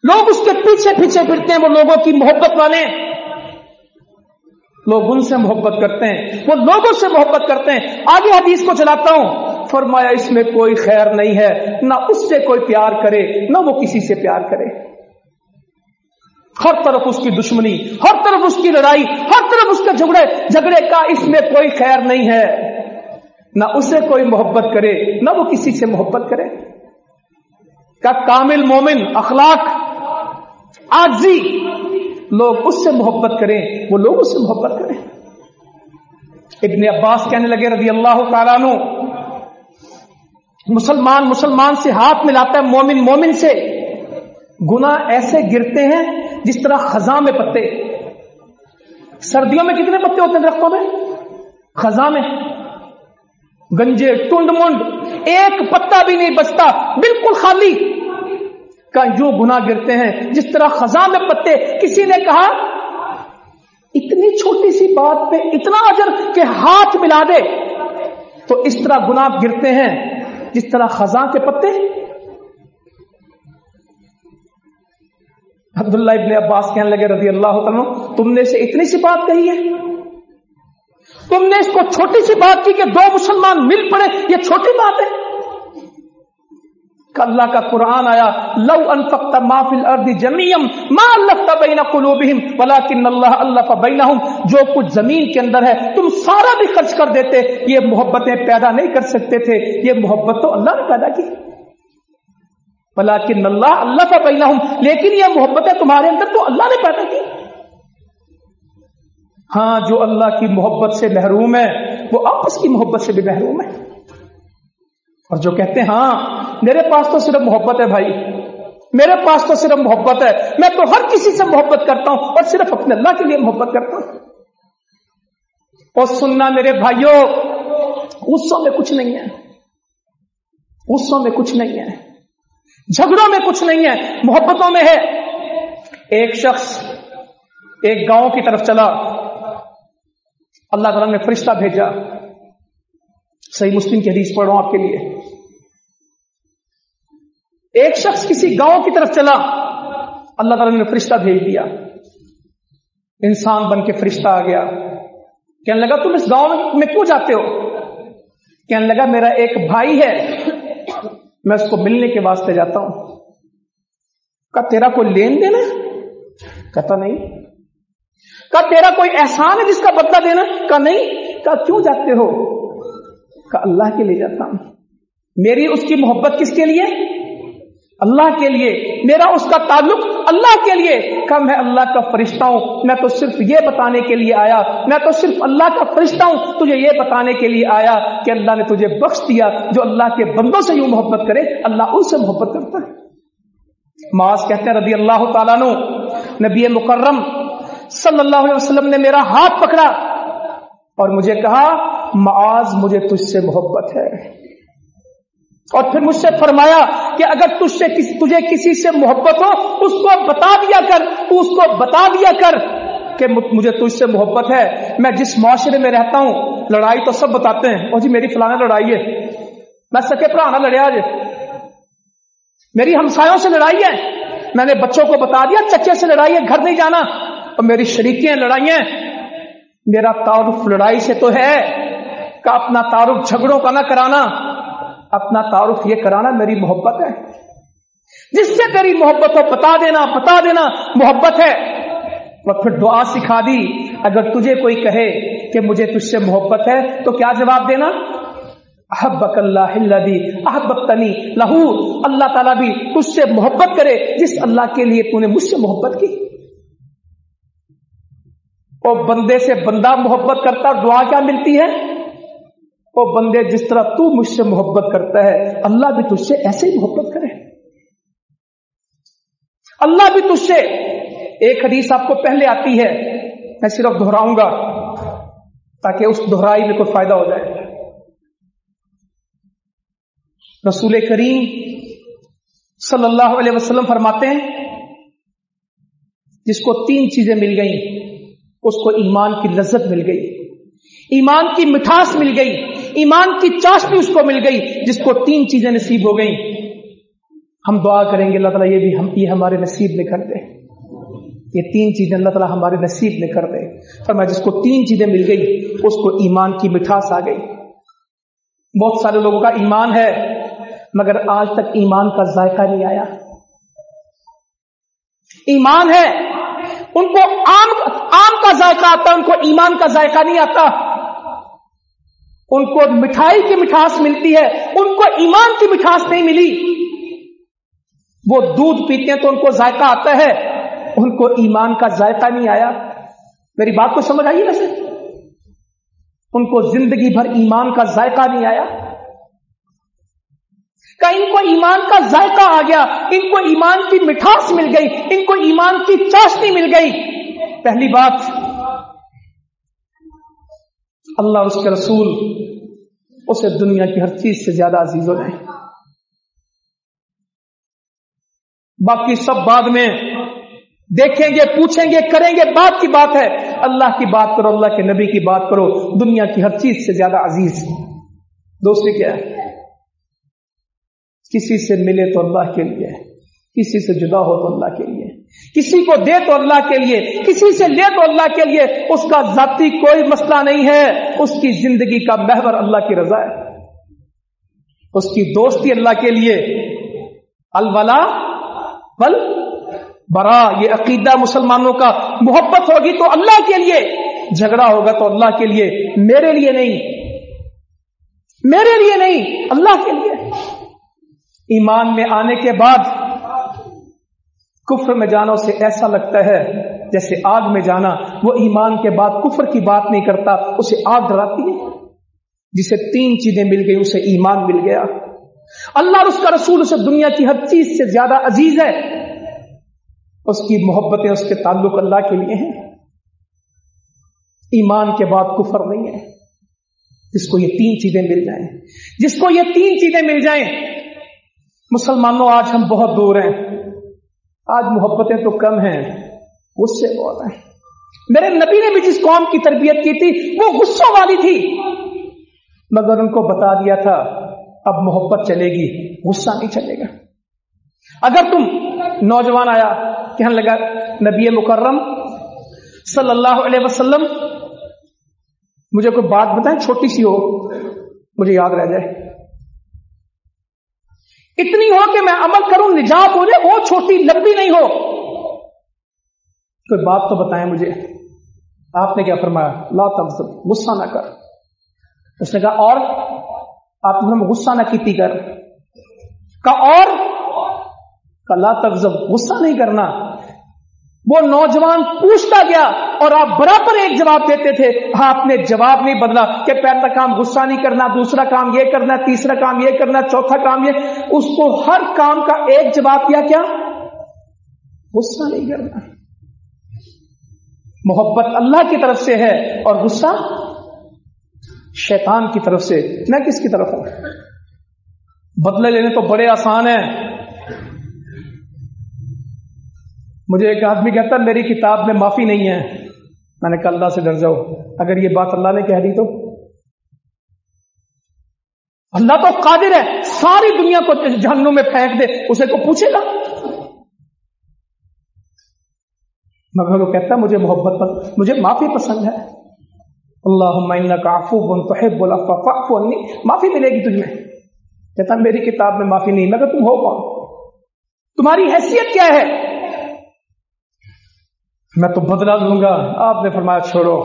لوگ اس کے پیچھے پیچھے پھرتے ہیں، وہ لوگوں کی محبت والے۔ لوگ ان سے محبت کرتے ہیں، وہ لوگوں سے محبت کرتے ہیں۔ آگے حدیث کو چلاتا ہوں۔ فرمایا، اس میں کوئی خیر نہیں ہے، نہ اس سے کوئی پیار کرے، نہ وہ کسی سے پیار کرے۔ ہر طرف اس کی دشمنی، ہر طرف اس کی لڑائی، ہر طرف اس کے جھگڑے جھگڑے کا اس میں کوئی خیر نہیں ہے۔ نہ اسے کوئی محبت کرے، نہ وہ کسی سے محبت کرے۔ کا کامل مومن اخلاق آجی لوگ اس سے محبت کریں، وہ لوگ اس سے محبت کریں۔ ابن عباس کہنے لگے رضی اللہ تعالیٰ نو مسلمان مسلمان سے ہاتھ ملاتا ہے، مومن مومن سے۔ گنا ایسے گرتے ہیں جس طرح خزاں میں پتے۔ سردیوں میں کتنے پتے ہوتے ہیں درختوں میں؟ خزاں میں۔ گنجے، ٹنڈ منڈ ایک پتا بھی نہیں بچتا، بالکل خالی۔ کا یوں گنا گرتے ہیں، جس طرح خزاں میں پتے، کسی نے کہا، اتنی چھوٹی سی بات پہ اتنا اجر کہ ہاتھ ملا دے۔ تو اس طرح گنا گرتے ہیں، جس طرح خزاں کے پتے۔ عبداللہ ابن عباس کہنے لگے رضی اللہ تعالیٰ تم نے اسے اتنی سی بات کہی ہے۔ تم نے اس کو چھوٹی سی بات کی کہ دو مسلمان مل پڑے، یہ چھوٹی بات ہے۔ اللہ کا قرآن آیا، لو انفقت ما فی الارض جميعا ما الفت بین قلوبهم ولكن اللہ الف بینہم، جو کچھ زمین کے اندر ہے، تم سارا بھی خرچ کر دیتے، یہ محبتیں پیدا نہیں کر سکتے تھے، یہ محبت تو اللہ نے پیدا کی۔ ولیکن اللہ اللہ کا بینہم، لیکن یہ محبتیں تمہارے اندر تو اللہ نے پیدا کی۔ ہاں جو اللہ کی محبت سے محروم ہے، وہ آپس کی محبت سے بھی محروم ہے۔ اور جو کہتے ہیں ہاں میرے پاس تو صرف محبت ہے بھائی۔ میرے پاس تو صرف محبت ہے۔ میں تو ہر کسی سے محبت کرتا ہوں اور صرف اپنے اللہ کے لیے محبت کرتا ہوں۔ اور سننا میرے بھائیوں غصوں میں کچھ نہیں ہے۔ غصوں میں کچھ نہیں ہے۔ جھگڑوں میں کچھ نہیں ہے۔ محبتوں میں ہے۔ ایک شخص ایک گاؤں کی طرف چلا۔ اللہ تعالیٰ نے فرشتہ بھیجا۔ صحیح مسلم کی حدیث پڑھ رہا ہوں آپ کے لیے۔ ایک شخص کسی گاؤں کی طرف چلا، اللہ تعالیٰ نے فرشتہ بھیج دیا۔ انسان بن کے فرشتہ آ گیا۔ کہنے لگا، تم اس گاؤں میں کیوں جاتے ہو؟ کہنے لگا، میرا ایک بھائی ہے، میں اس کو ملنے کے واسطے جاتا ہوں۔ کہا، تیرا کوئی لین دین ہے؟ کہتا، نہیں۔ کہا، تیرا کوئی احسان ہے جس کا بدلہ دینا؟ کہا، نہیں۔ کہا، کیوں جاتے ہو؟ کہا، اللہ کے لیے جاتا ہوں۔ میری اس کی محبت کس کے لیے؟ اللہ کے لیے، میرا اس کا تعلق اللہ کے لیے۔ کہا میں اللہ کا فرشتہ ہوں، میں تو صرف یہ بتانے کے لیے آیا۔ میں تو صرف اللہ کا فرشتہ ہوں، تجھے یہ بتانے کے لیے آیا کہ اللہ نے تجھے بخش دیا، جو اللہ کے بندوں سے یوں محبت کرے، اللہ ان سے محبت کرتا ہے۔ معاذ کہتے ہیں رضی اللہ تعالیٰ نو نبی مکرم صلی اللہ علیہ وسلم نے میرا ہاتھ پکڑا اور مجھے کہا، معاذ مجھے تجھ سے محبت ہے۔ اور پھر مجھ سے فرمایا کہ اگر تجھ سے تجھے کسی سے محبت ہو، اس کو بتا دیا کر تو اس کو بتا دیا کر کہ مجھے تجھ سے محبت ہے۔ میں جس معاشرے میں رہتا ہوں، لڑائی تو سب بتاتے ہیں۔ اور جی میری فلانا لڑائی ہے۔ میں سکے پرانا لڑیا آج۔ میری ہمسایوں سے لڑائی ہے۔ میں نے بچوں کو بتا دیا، چچے سے لڑائی ہے، گھر نہیں جانا۔ اور میری شریکیں لڑائیاں میرا تعارف لڑائی سے تو ہے۔ کہ اپنا تعارف جھگڑوں کا نہ کرانا۔ اپنا تعارف یہ کرانا میری محبت ہے۔ جس سے تیری محبت ہو، بتا دینا بتا دینا، محبت ہے۔ اور پھر دعا سکھا دی۔ اگر تجھے کوئی کہے کہ مجھے تجھ سے محبت ہے، تو کیا جواب دینا؟ احبک اللہ احبت تنی لہو۔ اللہ تعالیٰ بھی تجھ سے محبت کرے، جس اللہ کے لیے تو نے مجھ سے محبت کی۔ اور بندے سے بندہ محبت کرتا دعا کیا ملتی ہے؟ وہ بندے جس طرح تو مجھ سے محبت کرتا ہے، اللہ بھی تجھ سے ایسے ہی محبت کرے۔ اللہ بھی تجھ سے۔ ایک حدیث آپ کو پہلے آتی ہے، میں صرف دہراؤں گا تاکہ اس دہرائی میں کوئی فائدہ ہو جائے۔ رسول کریم صلی اللہ علیہ وسلم فرماتے ہیں، جس کو تین چیزیں مل گئیں، اس کو ایمان کی لذت مل گئی۔ ایمان کی مٹھاس مل گئی۔ ایمان کی چاشنی اس کو مل گئی، جس کو تین چیزیں نصیب ہو گئیں۔ ہم دعا کریں گے، اللہ تعالیٰ یہ بھی ہم یہ ہمارے نصیب میں کر دے۔ یہ تین چیزیں اللہ تعالیٰ ہمارے نصیب میں کر دے۔ پر میں جس کو تین چیزیں مل گئی، اس کو ایمان کی مٹھاس آ گئی۔ بہت سارے لوگوں کا ایمان ہے، مگر آج تک ایمان کا ذائقہ نہیں آیا۔ ایمان ہے، ان کو آم آم کا ذائقہ آتا، ان کو ایمان کا ذائقہ نہیں آتا۔ ان کو مٹھائی کی مٹھاس ملتی ہے، ان کو ایمان کی مٹھاس نہیں ملی۔ وہ دودھ پیتے ہیں تو ان کو ذائقہ آتا ہے، ان کو ایمان کا ذائقہ نہیں آیا۔ میری بات کو سمجھ آئیے ویسے؟ ان کو زندگی بھر ایمان کا ذائقہ نہیں آیا۔ کہ ان کو ایمان کا ذائقہ آ گیا، ان کو ایمان کی مٹھاس مل گئی، ان کو ایمان کی چاشنی مل گئی۔ پہلی بات اللہ اس کے رسول اسے دنیا کی ہر چیز سے زیادہ عزیز ہو جائیں باقی سب بعد میں دیکھیں گے، پوچھیں گے، کریں گے، بات کی بات ہے۔ اللہ کی بات کرو، اللہ کے نبی کی بات کرو، دنیا کی ہر چیز سے زیادہ عزیز۔ دوسری کیا ہے؟ کسی سے ملے تو اللہ کے لیے، کسی سے جدا ہو تو اللہ کے لیے۔ کسی کو دے تو اللہ کے لیے، کسی سے لے تو اللہ کے لیے اس کا ذاتی کوئی مسئلہ نہیں ہے۔ اس کی زندگی کا محور اللہ کی رضا ہے۔ اس کی دوستی اللہ کے لیے۔ الولا بل برا، یہ عقیدہ مسلمانوں کا محبت ہوگی تو اللہ کے لیے۔ جھگڑا ہوگا تو اللہ کے لیے۔ میرے لیے نہیں۔ میرے لیے نہیں، اللہ کے لیے۔ ایمان میں آنے کے بعد کفر میں جانا اسے ایسا لگتا ہے جیسے آگ میں جانا، وہ ایمان کے بعد کفر کی بات نہیں کرتا، اسے آگ ڈراتی ہے۔ جسے تین چیزیں مل گئی اسے ایمان مل گیا۔ اللہ اور اس کا رسول اسے دنیا کی ہر چیز سے زیادہ عزیز ہے۔ اس کی محبتیں اس کے تعلق اللہ کے لیے ہیں۔ ایمان کے بعد کفر نہیں ہے۔ جس کو یہ تین چیزیں مل جائیں، جس کو یہ تین چیزیں مل جائیں، مسلمانوں، آج ہم بہت دور ہیں۔ آج محبتیں تو کم ہیں غصے بہت ہیں۔ میرے نبی نے بھی جس قوم کی تربیت کی تھی، وہ غصوں والی تھی۔ مگر ان کو بتا دیا تھا، اب محبت چلے گی، غصہ نہیں چلے گا۔ اگر تم نوجوان آیا، کہنے لگا، نبی مکرم صلی اللہ علیہ وسلم، مجھے کوئی بات بتائیں، چھوٹی سی ہو، مجھے یاد رہ جائے۔ اتنی ہو کہ میں عمل کروں، نجات ہو جائے، وہ چھوٹی لمبی نہیں ہو۔ کوئی بات تو بتائیں مجھے۔ آپ نے کیا فرمایا؟ لا تب غصہ نہ کر۔ اس نے کہا، اور؟ آپ نے غصہ نہ کیتی کر۔ کہا، اور؟ لا تغضب غصہ نہیں کرنا۔ وہ نوجوان پوچھتا گیا اور آپ برابر ایک جواب دیتے تھے ہاں آپ نے جواب نہیں بدلا کہ پہلا کام غصہ نہیں کرنا، دوسرا کام یہ کرنا، تیسرا کام یہ کرنا، چوتھا کام یہ۔ اس کو ہر کام کا ایک جواب کیا کیا؟ غصہ نہیں کرنا۔ محبت اللہ کی طرف سے ہے اور غصہ شیطان کی طرف سے۔ میں کس کی طرف ہوں؟ بدلے لینے تو بڑے آسان ہیں۔ مجھے ایک آدمی کہتا میری کتاب میں معافی نہیں ہے۔ میں نے کہا، اللہ سے ڈر جاؤ۔ اگر یہ بات اللہ نے کہہ دی تو؟ اللہ تو قادر ہے، ساری دنیا کو جہنم میں پھینک دے، اسے کو پوچھے گا؟ مگر وہ کہتا مجھے محبت پر، مجھے معافی پسند ہے۔ اللہ کافو بن تو بولا معافی ملے گی تجھے۔ کہتا میری کتاب میں معافی نہیں، مگر تم ہو کون؟ تمہاری حیثیت کیا ہے؟ میں تو بدلا دوں گا۔ آپ نے فرمایا، چھوڑو۔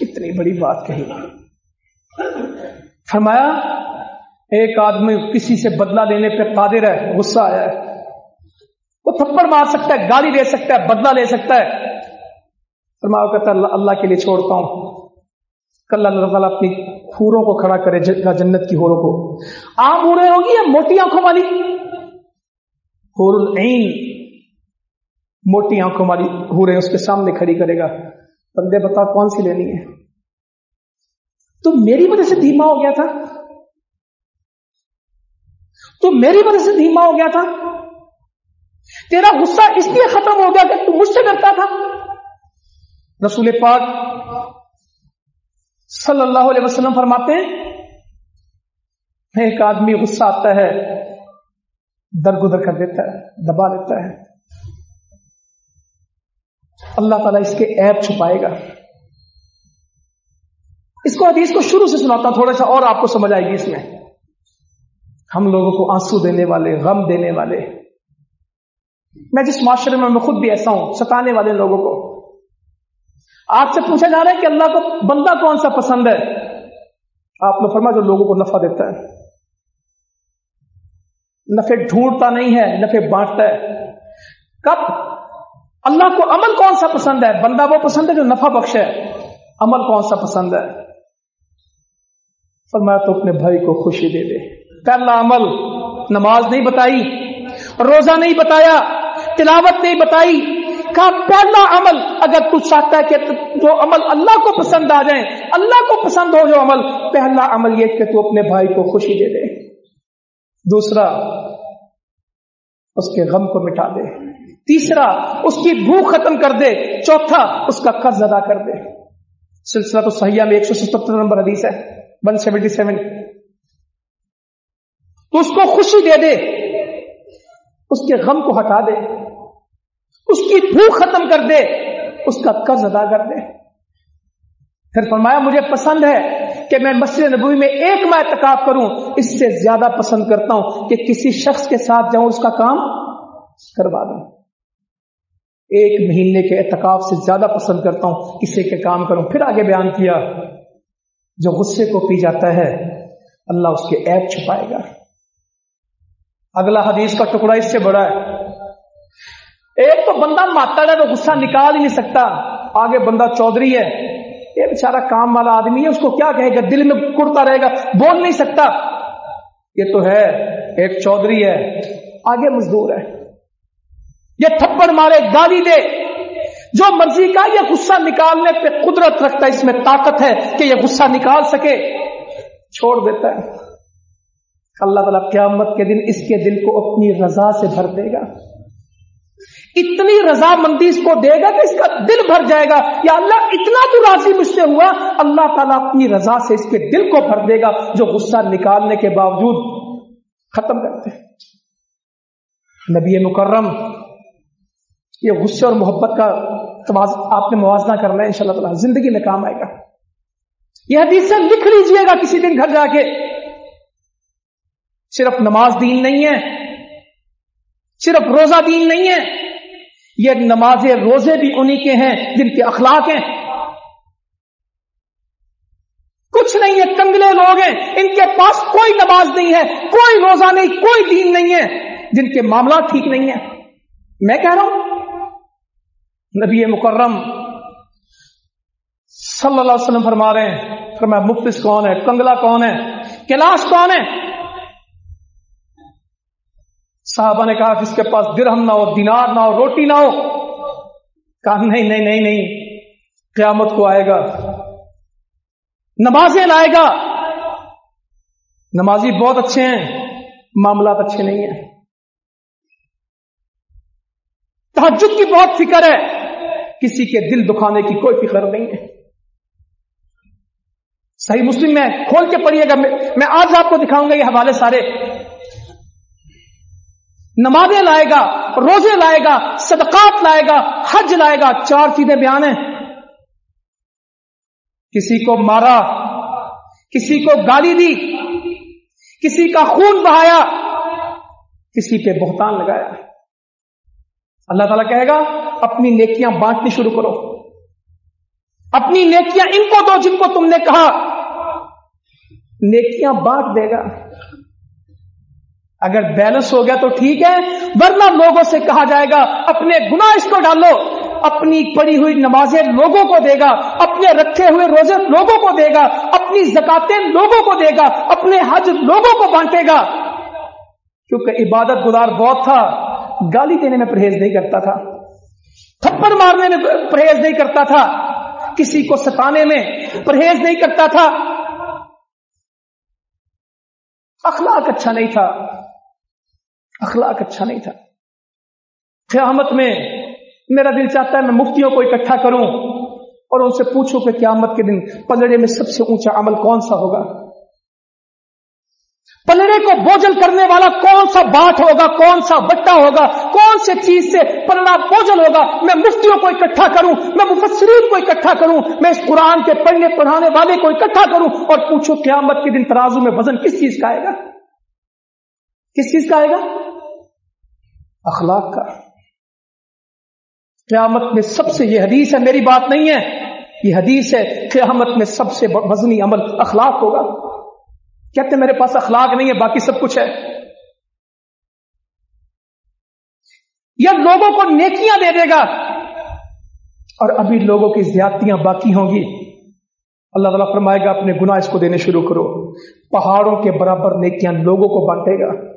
اتنی بڑی بات کہی۔ فرمایا، ایک آدمی کسی سے بدلا لینے پہ قادر ہے، غصہ آیا ہے۔ وہ تھپڑ مار سکتا ہے، گالی دے سکتا ہے بدلا لے سکتا ہے۔ فرمایا کہتا ہے، اللہ کے لیے چھوڑتا ہوں۔ کل اللہ تعالیٰ اپنی خوروں کو کھڑا کرے جنت کی ہوروں کو۔ آم ہو ہوگی یا موٹی آنکھوں والی؟ العین۔ موٹی آنکھوں والی ہو رہے اس کے سامنے کھڑی کرے گا۔ بندے بتا کون سی لینی ہے؟ تو میری وجہ سے دھیما ہو گیا تھا۔ تو میری وجہ سے دھیما ہو گیا تھا۔ تیرا غصہ اس لیے ختم ہو گیا کہ تو مجھ سے ڈرتا تھا۔ رسول پاک صلی اللہ علیہ وسلم فرماتے ہیں، ایک آدمی غصہ آتا ہے درگدر کر دیتا ہے، دبا لیتا ہے۔ اللہ تعالیٰ اس کے ایپ چھپائے گا۔ اس کو حدیث کو شروع سے سناتا تھوڑا سا اور آپ کو سمجھ آئے گی اس میں۔ ہم لوگوں کو آنسو دینے والے، غم دینے والے۔ میں جس معاشرے میں میں خود بھی ایسا ہوں، ستانے والے لوگوں کو۔ آپ سے پوچھا جا رہا ہے کہ اللہ کو بندہ کون سا پسند ہے؟ آپ نے فرما جو لوگوں کو نفع دیتا ہے۔ نفے ڈھونڈتا نہیں ہے نفے بانٹتا ہے۔ کب؟ اللہ کو عمل کون سا پسند ہے؟ بندہ وہ پسند ہے جو نفع بخش ہے عمل کون سا پسند ہے؟ فرمایا تو اپنے بھائی کو خوشی دے دے۔ پہلا عمل، نماز نہیں بتائی، روزہ نہیں بتایا، تلاوت نہیں بتائی۔ کہا پہلا عمل، اگر تو چاہتا ہے کہ جو عمل اللہ کو پسند آ جائیں اللہ کو پسند ہو جو عمل، پہلا عمل یہ کہ تو اپنے بھائی کو خوشی دے دے۔ دوسرا، اس کے غم کو مٹا دے۔ تیسرا، اس کی بھوک ختم کر دے۔ چوتھا، اس کا قرض ادا کر دے۔ سلسلہ تو سہیا میں ایک سو ستر نمبر حدیث ہے ون سیونٹی سیون۔ تو اس کو خوشی دے دے۔ اس کے غم کو ہٹا دے۔ اس کی بھوک ختم کر دے۔ اس کا قرض ادا کر دے۔ پھر فرمایا، مجھے پسند ہے کہ میں مسجد نبوی میں ایک ماہ اعتکاف کروں۔ اس سے زیادہ پسند کرتا ہوں کہ کسی شخص کے ساتھ جاؤں، اس کا کام کروا دوں۔ ایک مہینے کے اعتکاف سے زیادہ پسند کرتا ہوں کسی کے کام کروں۔ پھر آگے بیان کیا، جو غصے کو پی جاتا ہے، اللہ اس کے ایپ چھپائے گا۔ اگلا حدیث کا ٹکڑا اس سے بڑا ہے۔ ایک تو بندہ ماتا ہے وہ غصہ نکال ہی نہیں سکتا۔ آگے بندہ چودھری ہے۔ یہ بیچارہ کام والا آدمی ہے، اس کو کیا کہے گا؟ دل میں کڑتا رہے گا، بول نہیں سکتا۔ یہ تو ہے، ایک چودھری ہے۔ آگے مزدور ہے۔ یہ تھپڑ مارے گالی دے۔ جو مرضی کا یہ غصہ نکالنے پہ قدرت رکھتا ہے، اس میں طاقت ہے کہ یہ غصہ نکال سکے۔ چھوڑ دیتا ہے۔ اللہ تعالیٰ قیامت کے دن اس کے دل کو اپنی رضا سے بھر دے گا۔ اتنی رضا مندی اس کو دے گا کہ اس کا دل بھر جائے گا۔ یا اللہ، اتنا تو راضی مجھ سے ہوا۔ اللہ تعالیٰ اپنی رضا سے اس کے دل کو بھر دے گا، جو غصہ نکالنے کے باوجود ختم کرتے نبی مکرم یہ غصے اور محبت کا آپ نے موازنہ کرنا ہے ان شاء اللہ تعالیٰ زندگی میں کام آئے گا۔ یہ حدیث لکھ لیجیے گا کسی دن گھر جا کے۔ صرف نماز دین نہیں ہے، صرف روزہ دین نہیں ہے، یہ نماز روزے بھی انہی کے ہیں جن کے اخلاق ہیں۔ کچھ نہیں ہے، کنگلے لوگ ہیں، ان کے پاس کوئی نماز نہیں ہے، کوئی روزہ نہیں، کوئی دین نہیں ہے، جن کے معاملات ٹھیک نہیں ہیں۔ میں کہہ رہا ہوں نبی مکرم صلی اللہ علیہ وسلم فرما رہے ہیں، فرمایا، مفلس کون ہے؟ کنگلا کون ہے؟ کلاش کون ہے؟ صحابہ نے کہا جس کے پاس درہم نہ ہو، دینار نہ ہو، روٹی نہ ہو؟ کہا، نہیں نہیں نہیں نہیں، قیامت کو آئے گا۔ نمازیں لائے گا۔ نمازی بہت اچھے ہیں، معاملات اچھے نہیں ہیں۔ تحجد کی بہت فکر ہے۔ کسی کے دل دکھانے کی کوئی فکر نہیں ہے۔ صحیح مسلم میں کھول کے پڑھیے گا، میں آج آپ کو دکھاؤں گا یہ حوالے سارے۔ نمازیں لائے گا، روزے لائے گا، صدقات لائے گا، حج لائے گا، چار چیزیں بیان ہیں۔ کسی کو مارا، کسی کو گالی دی، کسی کا خون بہایا، کسی پہ بہتان لگایا۔ اللہ تعالیٰ کہے گا اپنی نیکیاں بانٹنی شروع کرو۔ اپنی نیکیاں ان کو دو جن کو تم نے کہا۔ نیکیاں بانٹ دے گا۔ اگر بیلنس ہو گیا تو ٹھیک ہے، ورنہ لوگوں سے کہا جائے گا، اپنے گناہ اس کو ڈالو۔ اپنی پڑی ہوئی نمازیں لوگوں کو دے گا، اپنے رکھے ہوئے روزے لوگوں کو دے گا، اپنی زکاتیں لوگوں کو دے گا، اپنے حج لوگوں کو بانٹے گا۔ کیونکہ عبادت گزار بہت تھا، گالی دینے میں پرہیز نہیں کرتا تھا۔ تھپڑ مارنے میں پرہیز نہیں کرتا تھا، کسی کو ستانے میں پرہیز نہیں کرتا تھا۔ اخلاق اچھا نہیں تھا۔ اخلاق اچھا نہیں تھا۔ قیامت میں میرا دل چاہتا ہے میں مفتیوں کو اکٹھا کروں اور ان سے پوچھوں کہ قیامت کے دن پلڑے میں سب سے اونچا عمل کون سا ہوگا۔ پلڑے کو بوجل کرنے والا کون سا باٹ ہوگا، کون سا بٹا ہوگا، کون سے چیز سے پلڑا بوجل ہوگا؟ میں مفتیوں کو اکٹھا کروں، میں مفسرین کو اکٹھا کروں، میں اس قرآن کے پڑھنے، پڑھانے والے کو اکٹھا کروں اور پوچھوں قیامت کے دن ترازو میں وزن کس چیز کا آئے گا؟ کس چیز کا آئے گا؟ اخلاق کا۔ قیامت میں سب سے یہ حدیث ہے، میری بات نہیں ہے، یہ حدیث ہے، قیامت میں سب سے وزنی عمل اخلاق ہوگا۔ کہتے ہیں میرے پاس اخلاق نہیں ہے، باقی سب کچھ ہے۔ یا لوگوں کو نیکیاں دے دے گا۔ اور ابھی لوگوں کی زیادتیاں باقی ہوں گی۔ اللہ تعالیٰ فرمائے گا، اپنے گناہ اس کو دینے شروع کرو۔ پہاڑوں کے برابر نیکیاں لوگوں کو بانٹے گا۔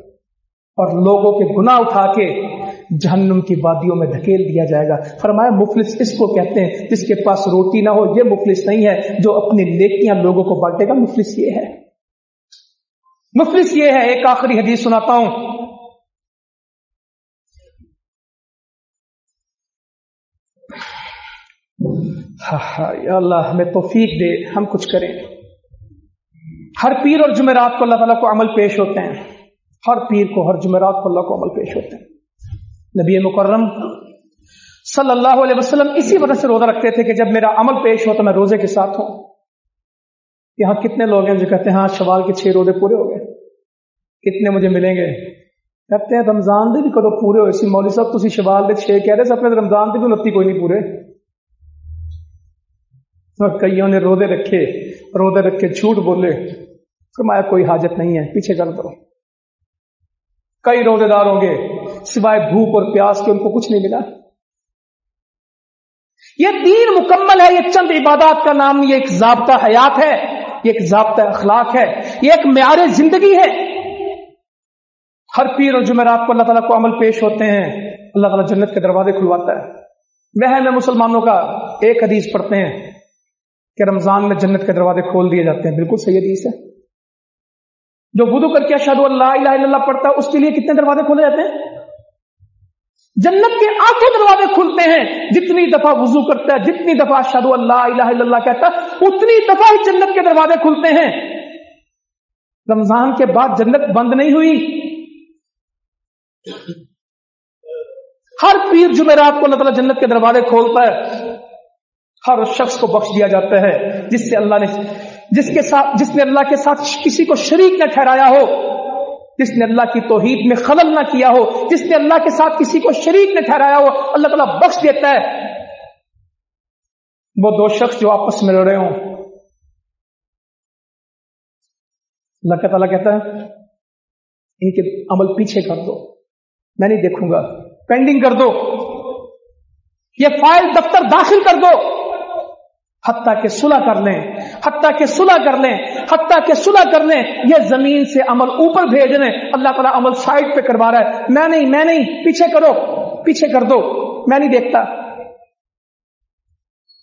اور لوگوں کے گناہ اٹھا کے جہنم کی وادیوں میں دھکیل دیا جائے گا۔ فرمایا، مفلس اس کو کہتے ہیں، جس کے پاس روٹی نہ ہو، یہ مفلس نہیں ہے۔ جو اپنی نیکیاں لوگوں کو بانٹے گا، مفلس یہ ہے۔ مفلس یہ ہے، ایک آخری حدیث سناتا ہوں۔ یا اللہ، ہمیں توفیق دے، ہم کچھ کریں۔ ہر پیر اور جمعرات کو اللہ تعالیٰ کو عمل پیش ہوتے ہیں۔ ہر پیر کو، ہر جمعرات کو اللہ کو عمل پیش ہوتے ہیں۔ نبی مکرم صلی اللہ علیہ وسلم اسی وجہ سے روزہ رکھتے تھے کہ جب میرا عمل پیش ہو تو میں روزے کے ساتھ ہوں۔ یہاں کتنے لوگ ہیں جو کہتے ہیں ہاں شوال کے چھ روزے پورے ہو گئے۔ کتنے مجھے ملیں گے؟ کہتے ہیں رمضان دے بھی کدو پورے ہو۔ اسی مولوی صاحب تھی شوال دے چھ کہہ رہے اپنے رمضان دے بھی نتی کوئی نہیں پورے۔ کئیوں نے رودے رکھے رودے رکھے جھوٹ بولے۔ فرمایا کوئی حاجت نہیں ہے، پیچھے کر دو کئی روزے دار ہوں گے، سوائے بھوک اور پیاس کے ان کو کچھ نہیں ملا۔ یہ دین مکمل ہے، یہ چند عبادات کا نام، یہ ایک ضابطہ حیات ہے، یہ ایک ضابطہ اخلاق ہے، یہ ایک معیار زندگی ہے۔ ہر پیر اور جمعرات کو اللہ تعالیٰ کو عمل پیش ہوتے ہیں۔ اللہ تعالیٰ جنت کے دروازے کھلواتا ہے۔ میں مسلمانوں کا ایک حدیث پڑھتے ہیں کہ رمضان میں جنت کے دروازے کھول دیے جاتے ہیں۔ بالکل صحیح حدیث ہے۔ جو بدو کر کے اشد اللہ الہ الا اللہ پڑھتا ہے، اس کے لیے کتنے دروازے کھولے جاتے ہیں؟ جنت کے آنکھوں دروازے کھلتے ہیں۔ جتنی دفعہ وضو کرتا ہے، جتنی دفعہ اشد اللہ الہ الا اللہ کہتا ہے، اتنی دفعہ ہی جنت کے دروازے کھلتے ہیں۔ رمضان کے بعد جنت بند نہیں ہوئی۔ ہر پیر جمعرات کو اللہ تعالیٰ جنت کے دروازے کھولتا ہے۔ ہر شخص کو بخش دیا جاتا ہے۔ جس سے اللہ نے جس کے ساتھ جس نے اللہ کے ساتھ کسی کو شریک نہ ٹھہرایا ہو، جس نے اللہ کی توحید میں خلل نہ کیا ہو، جس نے اللہ کے ساتھ کسی کو شریک نہ ٹھہرایا ہو، اللہ تعالیٰ بخش دیتا ہے۔ وہ دو شخص جو آپس میں لڑ رہے ہوں۔ اللہ تعالیٰ کہتا ہے ان کے عمل پیچھے کر دو۔ میں نہیں دیکھوں گا۔ پینڈنگ کر دو۔ یہ فائل دفتر داخل کر دو۔ حتیٰ کہ صلح کر لیں۔ حتیٰ کہ صلح کر لیں۔ حتیٰ کہ صلح کر لیں۔ یہ زمین سے عمل اوپر بھیج لیں اللہ تعالیٰ عمل سائڈ پہ کروا رہا ہے۔ میں نہیں میں نہیں۔ پیچھے کرو۔ پیچھے کر دو۔ میں نہیں دیکھتا۔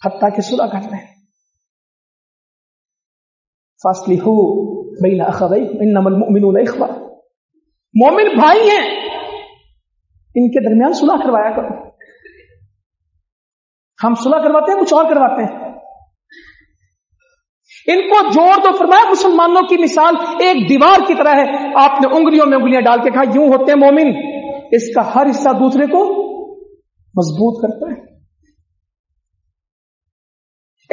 حتیٰ کہ صلح کر لیں۔ فاصلی ہو بھائی ان المؤمنون اخوہ مومن بھائی ہیں۔ ان کے درمیان صلح کروایا کرو۔ ہم صلح کرواتے ہیں، کچھ اور کرواتے ہیں۔ ان کو جوڑ دو۔ فرمایا، مسلمانوں کی مثال ایک دیوار کی طرح ہے۔ آپ نے انگلیوں میں انگلیاں ڈال کے کہا، یوں ہوتے ہیں مومن۔ اس کا ہر حصہ دوسرے کو مضبوط کرتا ہے۔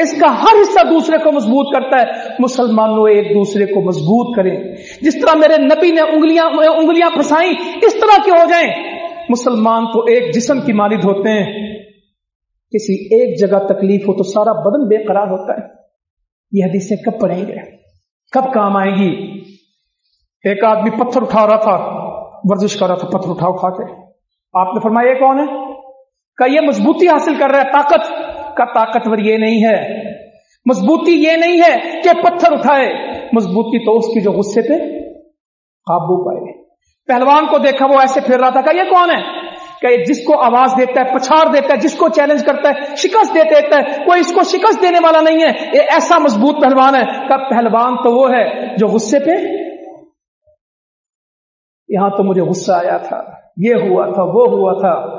اس کا ہر حصہ دوسرے کو مضبوط کرتا ہے۔ مسلمانوں ایک دوسرے کو مضبوط کریں۔ جس طرح میرے نبی نے انگلیاں انگلیاں پھنسائیں، اس طرح کے ہو جائیں؟ مسلمان تو ایک جسم کی مالد ہوتے ہیں۔ کسی ایک جگہ تکلیف ہو تو سارا بدن بے قرار ہوتا ہے۔ یہ حدیثیں کب پڑھیں گے؟ کب کام آئیں گی؟ ایک آدمی پتھر اٹھا رہا تھا، ورزش کر رہا تھا، پتھر اٹھا اٹھا کے۔ آپ نے فرمایا، یہ کون ہے؟ کہ یہ مضبوطی حاصل کر رہا ہے، طاقت۔ کا طاقتور یہ نہیں ہے۔ مضبوطی یہ نہیں ہے کہ پتھر اٹھائے۔ مضبوطی تو اس کی جو غصے پہ قابو پائے۔ پہلوان کو دیکھا وہ ایسے پھر رہا تھا کہ یہ کون ہے؟ کہ جس کو آواز دیتا ہے، پچھاڑ دیتا ہے، جس کو چیلنج کرتا ہے، شکست دے دیتا ہے، کوئی اس کو شکست دینے والا نہیں ہے۔ یہ ایسا مضبوط پہلوان ہے کہ پہلوان تو وہ ہے جو غصے پہ یہاں تو مجھے غصہ آیا تھا، یہ ہوا تھا، وہ ہوا تھا۔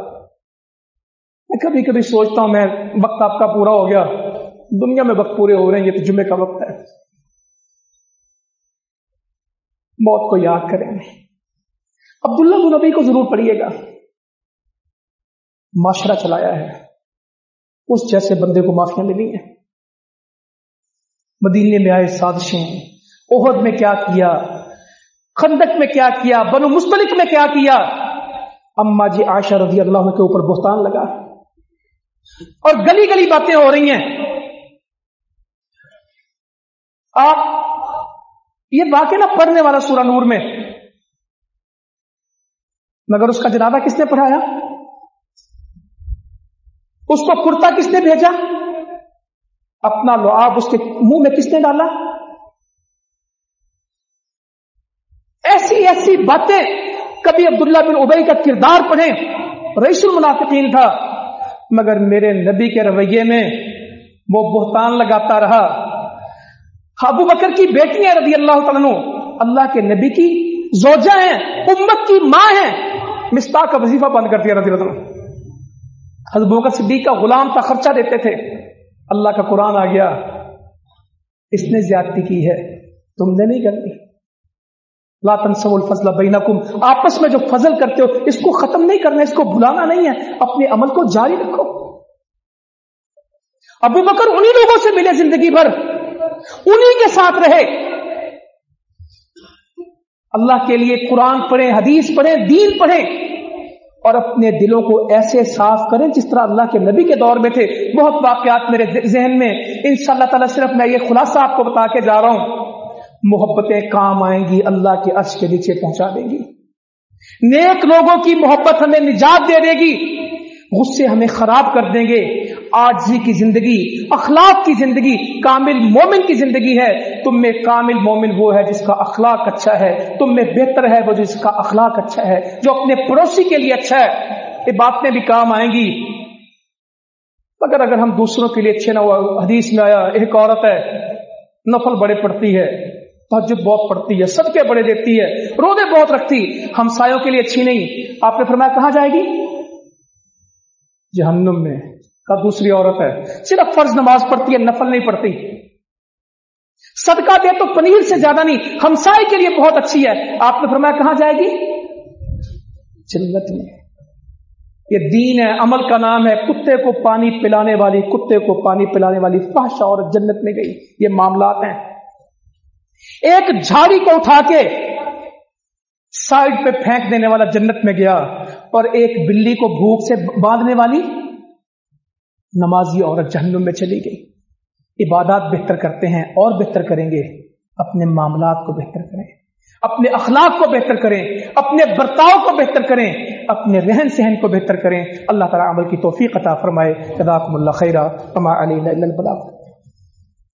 میں کبھی کبھی سوچتا ہوں، میں وقت آپ کا پورا ہو گیا۔ دنیا میں وقت پورے ہو رہے ہیں، یہ تو جمعے کا وقت ہے۔ موت کو یاد کریں۔ عبداللہ نبی کو ضرور پڑھیے گا۔ معاشرہ چلایا ہے۔ اس جیسے بندے کو معافیاں ملی ہیں۔ مدینے میں آئے سازشیں۔ عہد میں کیا کیا۔ خندق میں کیا کیا۔ بنو مستلق میں کیا کیا۔ اما جی عائشہ رضی اللہ کے اوپر بہتان لگا۔ اور گلی گلی باتیں ہو رہی ہیں۔ آپ یہ واقع نہ پڑھنے والا سورہ نور میں۔ مگر اس کا جنازہ کس نے پڑھایا؟ اس کو کرتا کس نے بھیجا؟ اپنا لعاب اس کے منہ میں کس نے ڈالا؟ ایسی ایسی باتیں کبھی عبداللہ بن ابئی کا کردار پڑھیں، رئیس المنافقین تھا، مگر میرے نبی کے رویے میں وہ بہتان لگاتا رہا۔ ابو بکر کی بیٹیاں رضی اللہ تعالیٰ اللہ کے نبی کی زوجہ ہیں، امت کی ماں ہیں۔ مستاح کا وظیفہ بند کر دیا رضی اللہ حضرت بکر صدیق کا غلام کا خرچہ دیتے تھے۔ اللہ کا قرآن آ گیا۔ اس نے زیادتی کی ہے۔ تم نے نہیں کرنی۔ لا تنسوا الفضل بینکم۔ آپس میں جو فضل کرتے ہو، اس کو ختم نہیں کرنا، اس کو بلانا نہیں ہے۔ اپنے عمل کو جاری رکھو۔ ابو بکر انہی لوگوں سے ملے زندگی بھر۔ انہی کے ساتھ رہے۔ اللہ کے لیے قرآن پڑھیں، حدیث پڑھیں، دین پڑھیں۔ اور اپنے دلوں کو ایسے صاف کریں جس طرح اللہ کے نبی کے دور میں تھے۔ بہت واقعات میرے ذہن میں ان شاء اللہ تعالیٰ صرف میں یہ خلاصہ آپ کو بتا کے جا رہا ہوں۔ محبتیں کام آئیں گی، اللہ کے عرش کے نیچے پہنچا دیں گی۔ نیک لوگوں کی محبت ہمیں نجات دے دے گی۔ غصے ہمیں خراب کر دیں گے۔ آجزی کی زندگی، اخلاق کی زندگی، کامل مومن کی زندگی ہے۔ تم میں کامل مومن وہ ہے جس کا اخلاق اچھا ہے، تم میں بہتر ہے وہ جس کا اخلاق اچھا ہے، جو اپنے پڑوسی کے لیے اچھا ہے۔ یہ باتیں بھی کام آئیں گی۔ مگر اگر ہم دوسروں کے لیے اچھے نہ ہوا حدیث میں آیا، ایک عورت ہے، نفل بڑے پڑتی ہے تحجد بہت پڑتی ہے، صدقے بڑے دیتی ہے رودے بہت رکھتی ہمسایوں کے لیے اچھی نہیں۔ آپ نے فرمایا کہاں جائے گی؟ جہنم میں کا دوسری عورت ہے۔ صرف فرض نماز پڑھتی ہے، نفل نہیں پڑھتی۔ صدقہ دے تو پنیر سے زیادہ نہیں، ہمسائے کے لیے بہت اچھی ہے۔ آپ نے فرمایا کہاں جائے گی؟ جنت میں۔ یہ دین ہے، عمل کا نام ہے۔ کتے کو پانی پلانے والی، کتے کو پانی پلانے والی فحشہ اور جنت میں گئی۔ یہ معاملات ہیں۔ ایک جھاڑی کو اٹھا کے سائڈ پہ پھینک دینے والا جنت میں گیا اور ایک بلی کو بھوک سے باندھنے والی نمازی عورت جہنم میں چلی گئی۔ عبادات بہتر کرتے ہیں اور بہتر کریں گے، اپنے معاملات کو بہتر کریں، اپنے اخلاق کو بہتر کریں، اپنے برتاؤ کو بہتر کریں، اپنے رہن سہن کو بہتر کریں۔ اللہ تعالیٰ عمل کی توفیق عطا فرمائے۔ اللہ خیرہ علی